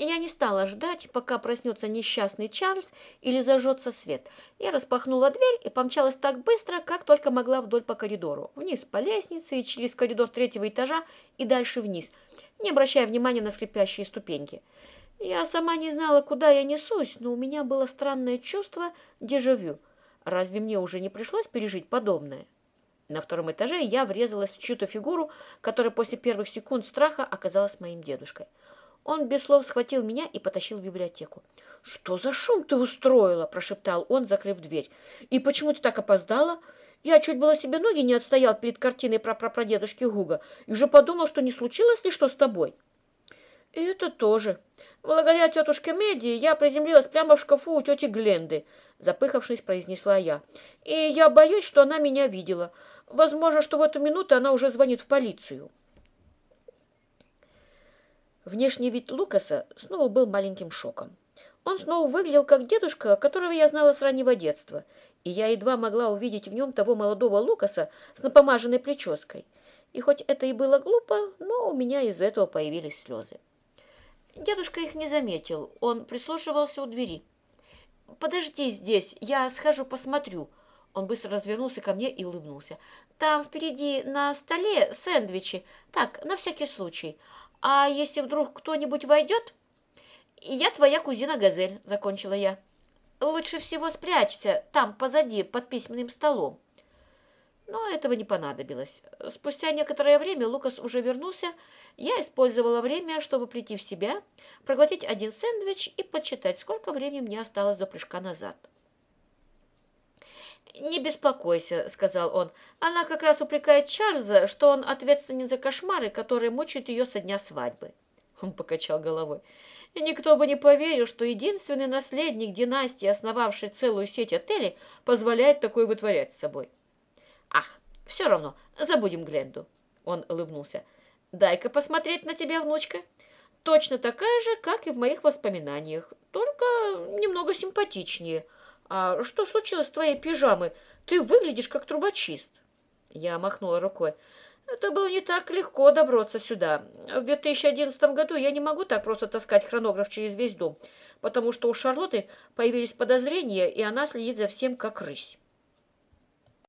Я не стала ждать, пока проснется несчастный Чарльз или зажжется свет. Я распахнула дверь и помчалась так быстро, как только могла вдоль по коридору. Вниз по лестнице и через коридор третьего этажа и дальше вниз, не обращая внимания на скрипящие ступеньки. Я сама не знала, куда я несусь, но у меня было странное чувство дежавю. Разве мне уже не пришлось пережить подобное? На втором этаже я врезалась в чью-то фигуру, которая после первых секунд страха оказалась моим дедушкой. Он без слов схватил меня и потащил в библиотеку. «Что за шум ты устроила?» – прошептал он, закрыв дверь. «И почему ты так опоздала? Я чуть было себе ноги не отстоял перед картиной про прапрадедушки Гуга и уже подумал, что не случилось ли что с тобой». «И это тоже. Благодаря тетушке Меди я приземлилась прямо в шкафу у тети Гленды», – запыхавшись, произнесла я. «И я боюсь, что она меня видела. Возможно, что в эту минуту она уже звонит в полицию». Внешний вид Лукаса снова был маленьким шоком. Он снова выглядел как дедушка, которого я знала с раннего детства, и я едва могла увидеть в нем того молодого Лукаса с напомаженной прической. И хоть это и было глупо, но у меня из-за этого появились слезы. Дедушка их не заметил, он прислушивался у двери. «Подожди здесь, я схожу посмотрю». Он быстро развернулся ко мне и улыбнулся. «Там впереди на столе сэндвичи. Так, на всякий случай. А если вдруг кто-нибудь войдет? Я твоя кузина Газель, закончила я. Лучше всего спрячься там, позади, под письменным столом. Но этого не понадобилось. Спустя некоторое время Лукас уже вернулся. Я использовала время, чтобы прийти в себя, проглотить один сэндвич и подсчитать, сколько времени мне осталось до прыжка назад. «Не беспокойся», — сказал он. «Она как раз упрекает Чарльза, что он ответственен за кошмары, которые мучают ее со дня свадьбы». Он покачал головой. И никто бы не поверил, что единственный наследник династии, основавший целую сеть отелей, позволяет такое вытворять с собой. «Ах, все равно, забудем Гленду», — он улыбнулся. «Дай-ка посмотреть на тебя, внучка. Точно такая же, как и в моих воспоминаниях, только немного симпатичнее». «А что случилось с твоей пижамой? Ты выглядишь как трубочист». Я махнула рукой. Это было не так легко добраться сюда. В 2011 году я не могу так просто таскать хронограф через весь дом, потому что у Шарлотты появились подозрения, и она следит за всем как рысь.